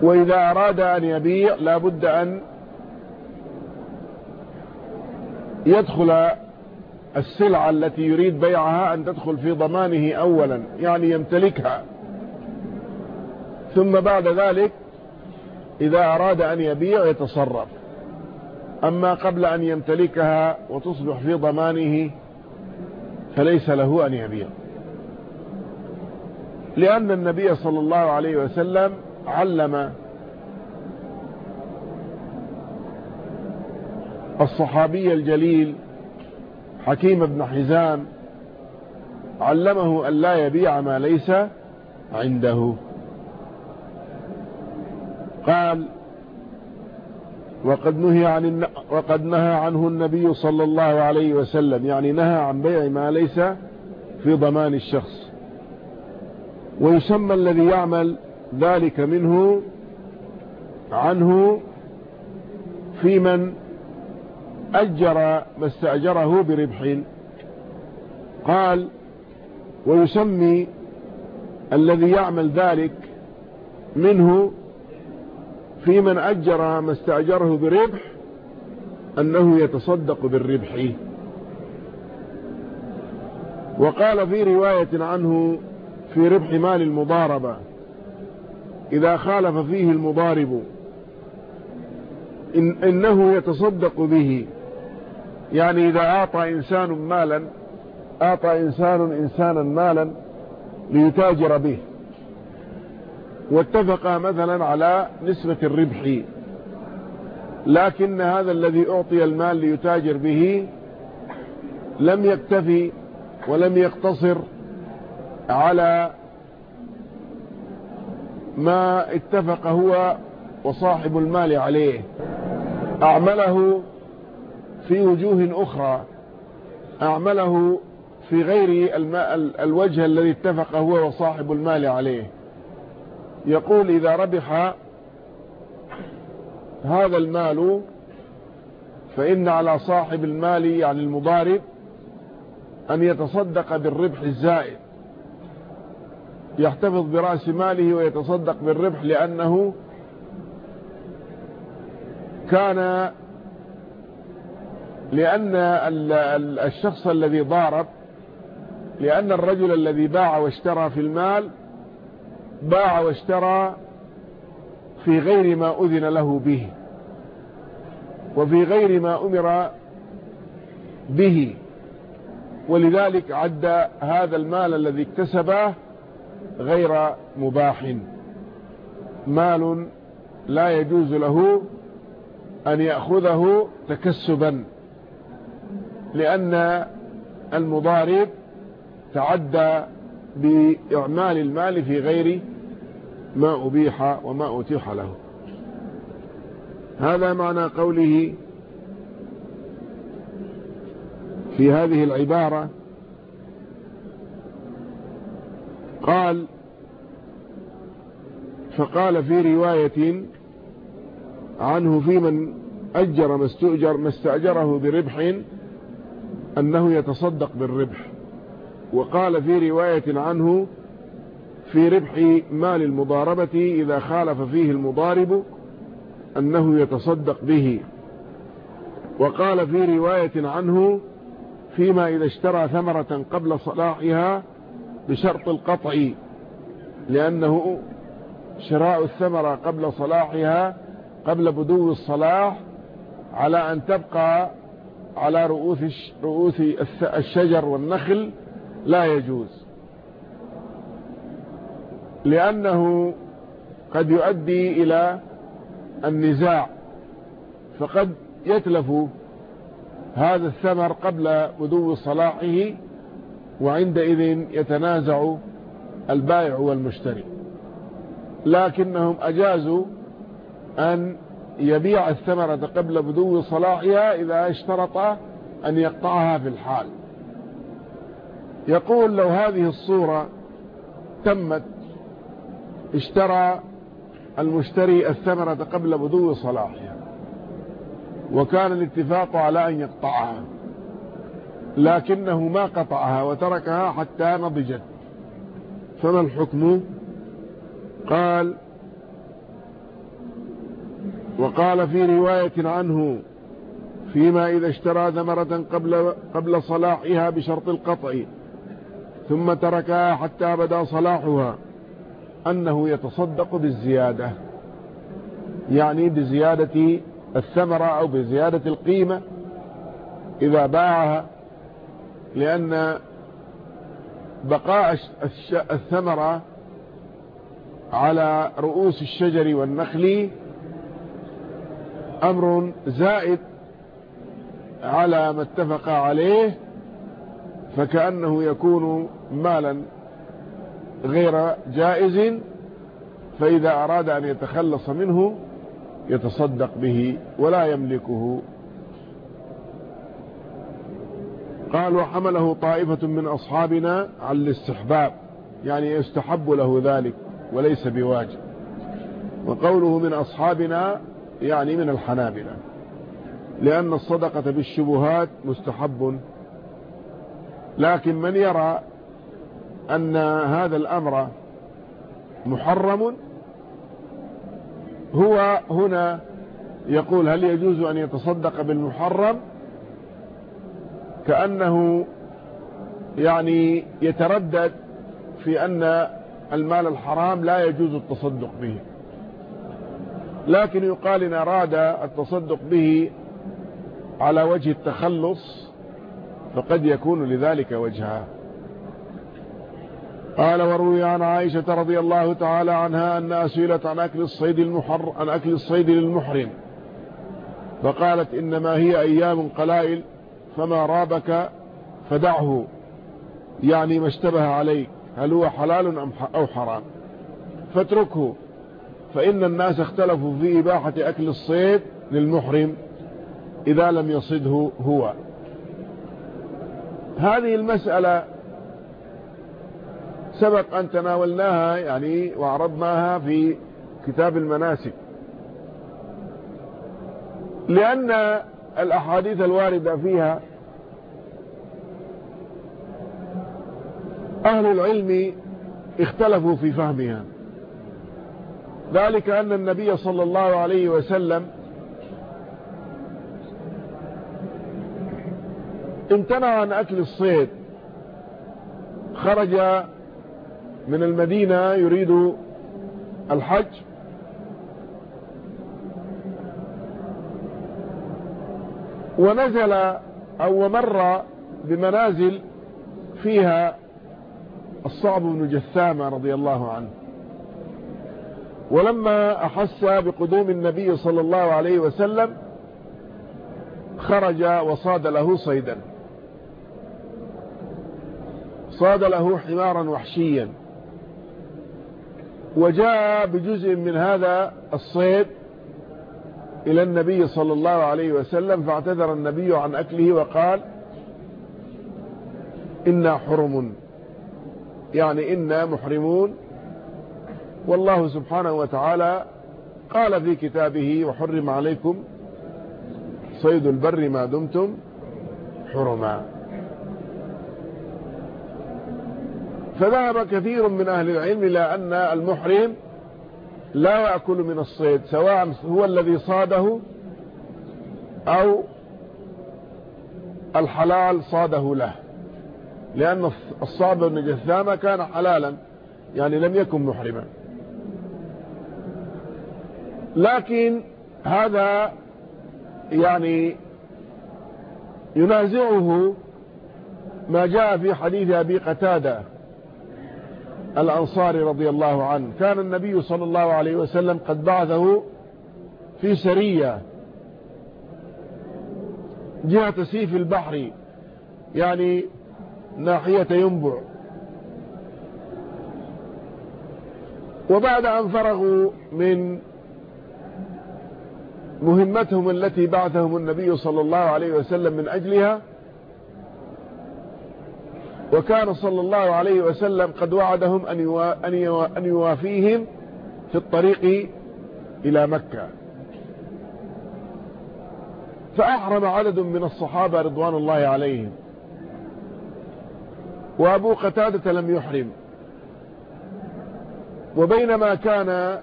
وإذا أراد أن يبيع لا بد أن يدخل السلعة التي يريد بيعها أن تدخل في ضمانه أولا يعني يمتلكها. ثم بعد ذلك إذا أراد أن يبيع يتصرف. أما قبل أن يمتلكها وتصبح في ضمانه فليس له أن يبيع. لأن النبي صلى الله عليه وسلم علم الصحابي الجليل حكيم بن حزام علمه أن لا يبيع ما ليس عنده. قال وقد نهي عن وقد نهى عنه النبي صلى الله عليه وسلم يعني نهى عن بيع ما ليس في ضمان الشخص. ويسمى الذي يعمل ذلك منه عنه في من أجر ما استأجره بربح قال ويسمي الذي يعمل ذلك منه في من أجر ما استأجره بربح أنه يتصدق بالربح. وقال في رواية عنه في ربح مال المضاربة إذا خالف فيه المضارب إن إنه يتصدق به. يعني إذا أعطى إنسان مالا أعطى إنسان إنسانا مالا ليتاجر به. واتفقا مثلا على نسبة الربح. لكن هذا الذي أعطي المال ليتاجر به لم يكتفي ولم يقتصر على ما اتفق هو وصاحب المال عليه. أعمله في وجوه أخرى. أعمله في غير الوجه الذي اتفق هو وصاحب المال عليه. يقول إذا ربح هذا المال فإن على صاحب المال يعني المضارب أن يتصدق بالربح الزائد. يحتفظ برأس ماله ويتصدق بالربح لأنه كان لأن الشخص الذي ضارب لأن الرجل الذي باع واشترى في المال باع واشترى في غير ما أذن له به وفي غير ما أمر به. ولذلك عد هذا المال الذي اكتسبه غير مباح. مال لا يجوز له أن يأخذه تكسبا لأن المضارب تعدى بإعمال المال في غير ما أبيح وما أتيح له. هذا معنى قوله في هذه العبارة قال فقال في رواية عنه في من أجر ما استؤجر ما استأجره بربح أنه يتصدق بالربح. وقال في رواية عنه في ربح مال المضاربة إذا خالف فيه المضارب أنه يتصدق به. وقال في رواية عنه فيما إذا اشترى ثمرة قبل صلاحها بشرط القطع لأنه شراء الثمرة قبل صلاحها قبل بدو الصلاح على أن تبقى على رؤوس رؤوس الشجر والنخل لا يجوز. لأنه قد يؤدي إلى النزاع. فقد يتلف هذا الثمر قبل بدو صلاحه وعندئذ يتنازع البائع والمشتري. لكنهم أجازوا أن يبيع الثمرة قبل بدو صلاحها إذا اشترط أن يقطعها في الحال. يقول لو هذه الصورة تمت اشترى المشتري الثمرة قبل بدو صلاحها وكان الاتفاق على أن يقطعها لكنه ما قطعها وتركها حتى نضجت. فما الحكم؟ قال وقال في رواية عنه فيما إذا اشترى ثمرة قبل, قبل صلاحها بشرط القطع. ثم تركها حتى بدا صلاحها أنه يتصدق بالزيادة. يعني بزيادة الثمرة أو بزيادة القيمة إذا باعها لأن بقاء الثمرة على رؤوس الشجر والنخل أمر زائد على ما اتفق عليه فكأنه يكون مالا غير جائز فإذا أراد أن يتخلص منه يتصدق به ولا يملكه. قال وحمله طائفة من أصحابنا على الاستحباب يعني يستحب له ذلك وليس بواجب. وقوله من أصحابنا يعني من الحنابلة لأن الصدقة بالشبهات مستحب لكن من يرى أن هذا الأمر محرم هو هنا يقول هل يجوز أن يتصدق بالمحرم؟ كأنه يعني يتردد في أن المال الحرام لا يجوز التصدق به. لكن يقال إن أراد التصدق به على وجه التخلص فقد يكون لذلك وجهه. قال وروي عن عائشة رضي الله تعالى عنها أنها سئلت عن أكل الصيد المحر عن أكل الصيد للمحرم. فقالت إنما هي أيام قلائل فما رابك فدعه. يعني ما اشتبه عليك هل هو حلال أو حرام؟ فاتركه. فإن الناس اختلفوا في إباحة أكل الصيد للمحرم إذا لم يصده هو. هذه المسألة سبق أن تناولناها يعني وعرضناها في كتاب المناسك. لأن الأحاديث الواردة فيها أهل العلم اختلفوا في فهمها. ذلك أن النبي صلى الله عليه وسلم امتنع عن أكل الصيد. خرج من المدينة يريد الحج. ونزل أو مر بمنازل فيها الصعب بن جثامة رضي الله عنه. ولما أحس بقدوم النبي صلى الله عليه وسلم خرج وصاد له صيدا. صاد له حمارا وحشيا. وجاء بجزء من هذا الصيد إلى النبي صلى الله عليه وسلم فاعتذر النبي عن أكله وقال إنا حرم. يعني إنا محرمون. والله سبحانه وتعالى قال في كتابه وحرم عليكم صيد البر ما دمتم حرما. فذهب كثير من أهل العلم إلى أن المحرم لا يأكل من الصيد سواء هو الذي صاده أو الحلال صاده له. لأن الصعب بن جثامة كان حلالا يعني لم يكن محرما. لكن هذا يعني ينازعه ما جاء في حديث أبي قتادة الأنصاري رضي الله عنه. كان النبي صلى الله عليه وسلم قد بعثه في سرية جهة سيف البحر يعني ناحية ينبع. وبعد أن فرغوا من مهمتهم التي بعثهم النبي صلى الله عليه وسلم من أجلها وكان صلى الله عليه وسلم قد وعدهم أن يوافيهم في الطريق إلى مكة. فأحرم عدد من الصحابة رضوان الله عليهم. وأبو قتادة لم يحرم. وبينما كان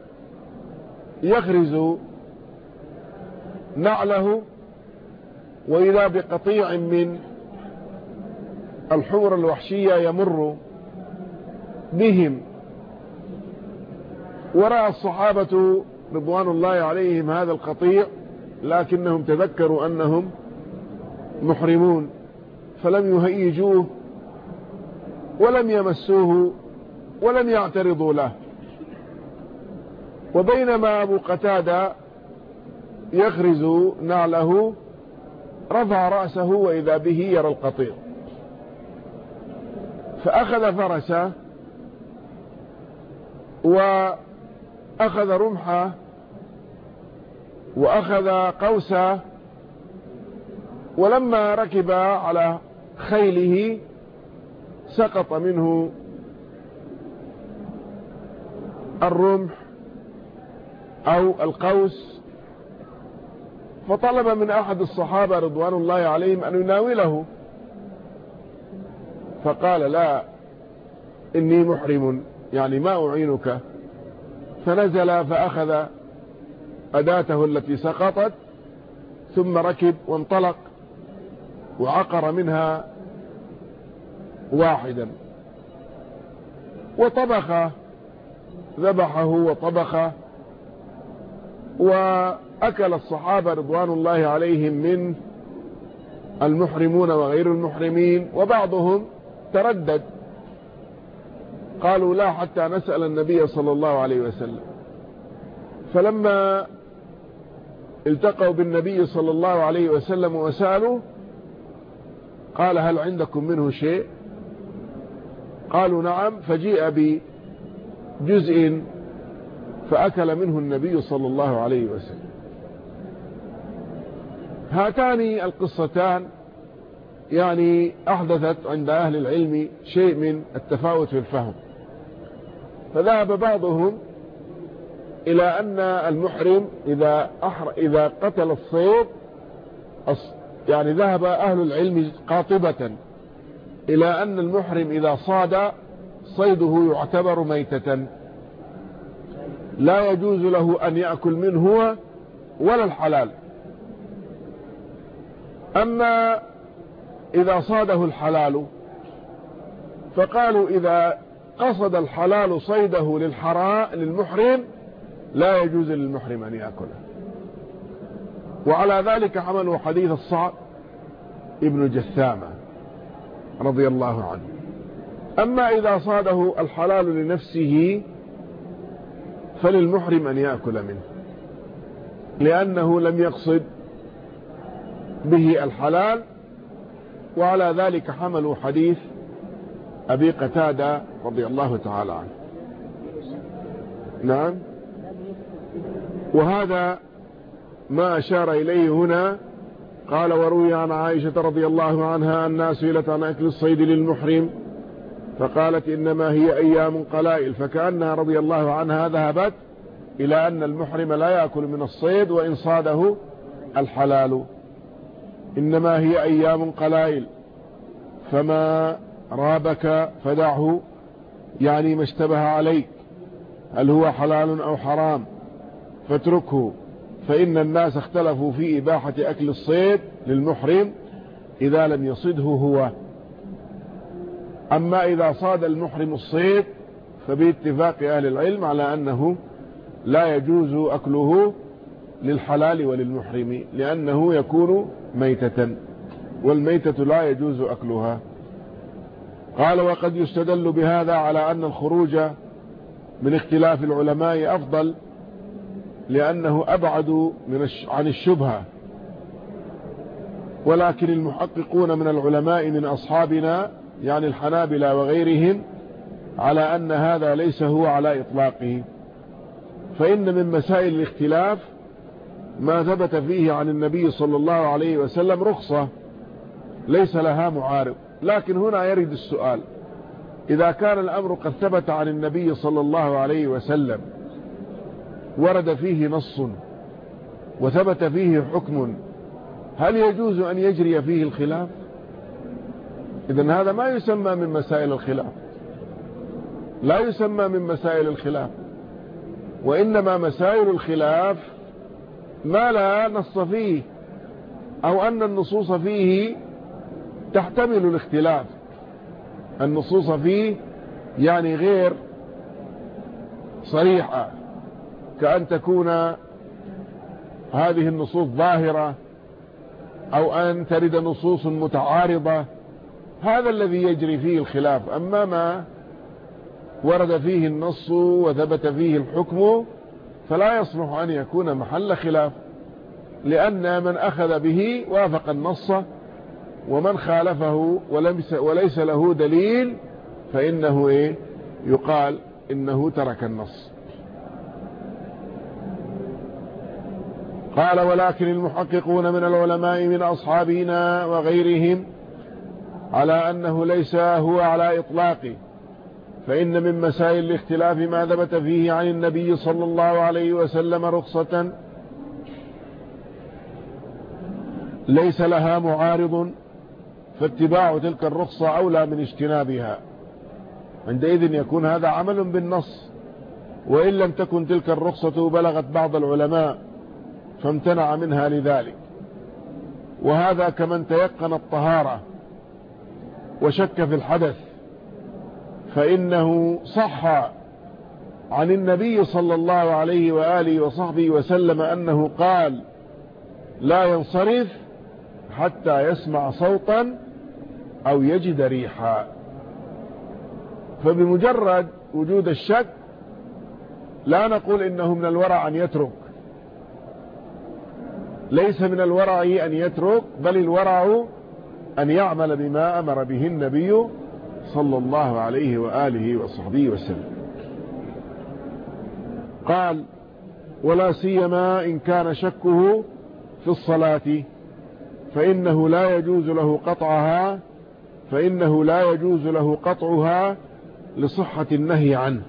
يغرز نعله وإذا بقطيع من الحور الوحشية يمر بهم ورأى الصحابة رضوان الله عليهم هذا القطيع لكنهم تذكروا أنهم محرمون فلم يهيجوه ولم يمسوه ولم يعترضوا له. وبينما أبو قتادة يخرز نعله رفع رأسه وإذا به يرى القطيع. فأخذ فرسه وأخذ رمحه وأخذ قوسه ولما ركب على خيله سقط منه الرمح أو القوس فطلب من أحد الصحابة رضوان الله عليهم أن يناوله فقال لا إني محرم يعني ما أعينك. فنزل فأخذ أداته التي سقطت ثم ركب وانطلق وعقر منها واحدا. وطبخ ذبحه وطبخ وأكل الصحابة رضوان الله عليهم من المحرمون وغير المحرمين وبعضهم تردد. قالوا لا حتى نسأل النبي صلى الله عليه وسلم. فلما التقوا بالنبي صلى الله عليه وسلم وسألوا قال هل عندكم منه شيء؟ قالوا نعم فجيء بجزء فأكل منه النبي صلى الله عليه وسلم. هاتان القصتان. يعني أحدثت عند أهل العلم شيء من التفاوت في الفهم. فذهب بعضهم إلى أن المحرم إذا, أحر إذا قتل الصيد يعني ذهب أهل العلم قاطبة إلى أن المحرم إذا صاد صيده يعتبر ميتة. لا يجوز له أن يأكل منه ولا الحلال. أما إذا صاده الحلال. فقالوا إذا قصد الحلال صيده للحراء للمحرم لا يجوز للمحرم أن يأكله. وعلى ذلك حملوا حديث الصعب ابن جثامة رضي الله عنه. أما إذا صاده الحلال لنفسه فللمحرم أن يأكل منه لأنه لم يقصد به الحلال وعلى ذلك حملوا حديث أبي قتادة رضي الله تعالى عنه. نعم. وهذا ما أشار إليه هنا. قال وروي عن عائشة رضي الله عنها أنها سئلت عن أكل الصيد للمحرم فقالت إنما هي أيام قلائل. فكأنها رضي الله عنها ذهبت إلى أن المحرم لا يأكل من الصيد وإن صاده الحلال. إنما هي أيام قلائل. فما رابك فدعه يعني ما اشتبه عليك. هل هو حلال أو حرام؟ فاتركه. فإن الناس اختلفوا في إباحة أكل الصيد للمحرم إذا لم يصده هو. أما إذا صاد المحرم الصيد فباتفاق أهل العلم على أنه لا يجوز أكله للحلال وللمحرم لأنه يكون ميتة والميتة لا يجوز أكلها. قال وقد يستدل بهذا على أن الخروج من اختلاف العلماء أفضل لأنه أبعد من عن الشبهة. ولكن المحققون من العلماء من أصحابنا يعني الحنابلة وغيرهم على أن هذا ليس هو على إطلاقه. فإن من مسائل الاختلاف ما ثبت فيه عن النبي صلى الله عليه وسلم رخصة ليس لها معارض. لكن هنا يرد السؤال. إذا كان الأمر قد ثبت عن النبي صلى الله عليه وسلم ورد فيه نص وثبت فيه حكم هل يجوز أن يجري فيه الخلاف؟ إذا هذا ما يسمى من مسائل الخلاف. لا يسمى من مسائل الخلاف وإنما مسائل الخلاف ما لا نص فيه أو أن النصوص فيه تحتمل الاختلاف. النصوص فيه يعني غير صريحة كأن تكون هذه النصوص ظاهرة أو أن ترد نصوص متعارضة. هذا الذي يجري فيه الخلاف. أما ما ورد فيه النص وثبت فيه الحكم فلا يصلح أن يكون محل خلاف لأن من أخذ به وافق النص ومن خالفه وليس له دليل فإنه إيه؟ يقال إنه ترك النص. قال ولكن المحققون من العلماء من أصحابنا وغيرهم على أنه ليس هو على إطلاقه فإن من مسائل الاختلاف ما ثبت فيه عن النبي صلى الله عليه وسلم رخصة ليس لها معارض فاتباع تلك الرخصة أولى من اجتنابها. عندئذ يكون هذا عمل بالنص. وإن لم تكن تلك الرخصة بلغت بعض العلماء فامتنع منها لذلك. وهذا كمن تيقن الطهارة وشك في الحدث. فإنه صح عن النبي صلى الله عليه وآله وصحبه وسلم أنه قال لا ينصرف حتى يسمع صوتا أو يجد ريحا. فبمجرد وجود الشك لا نقول إنه من الورع أن يترك. ليس من الورع أن يترك بل الورع أن يعمل بما أمر به النبي صلى الله عليه وآله وصحبه وسلم. قال ولا سيما إن كان شكه في الصلاة فإنه لا يجوز له قطعها فإنه لا يجوز له قطعها لصحة النهي عنه.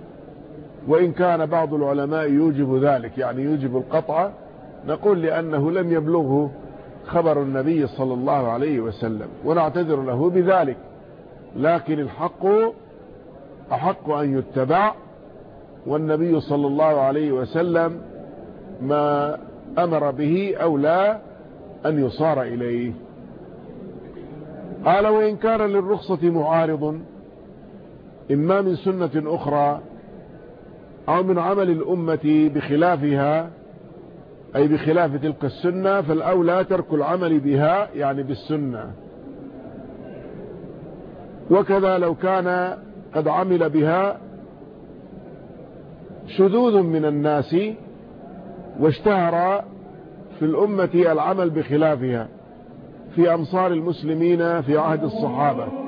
وإن كان بعض العلماء يوجب ذلك يعني يوجب القطع نقول لأنه لم يبلغه خبر النبي صلى الله عليه وسلم ونعتذر له بذلك. لكن الحق أحق أن يتبع والنبي صلى الله عليه وسلم ما أمر به أو لا أن يصار إليه. قال وإن كان للرخصة معارض إما من سنة أخرى أو من عمل الأمة بخلافها أي بخلاف تلك السنة فالأولى ترك العمل بها يعني بالسنة. وكذا لو كان قد عمل بها شذوذ من الناس واشتهر في الأمة العمل بخلافها في أمصار المسلمين في عهد الصحابة.